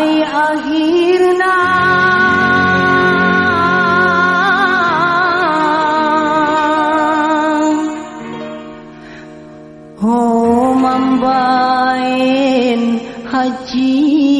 ay akhir na Oh mambain haji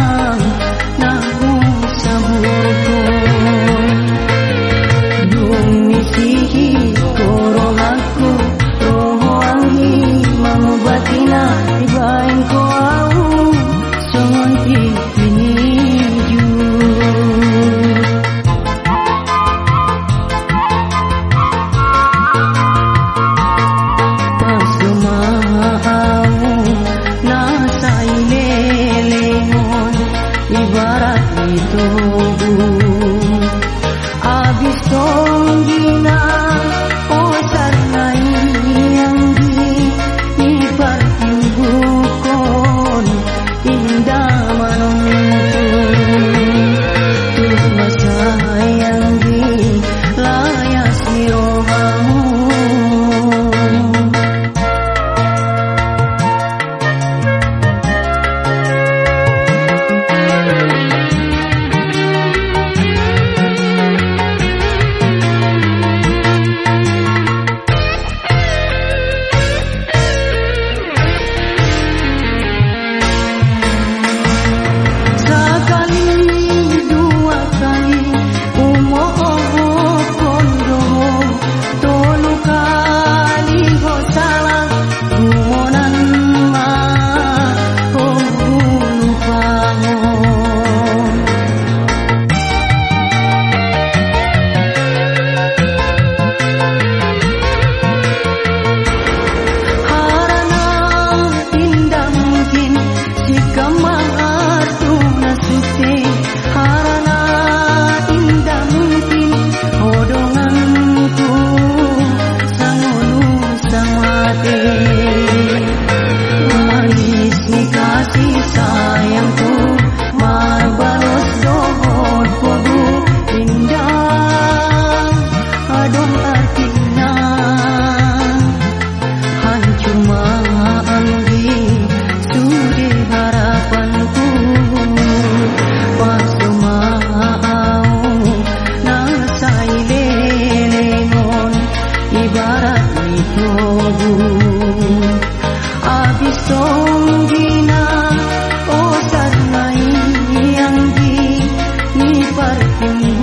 llevar conmigo.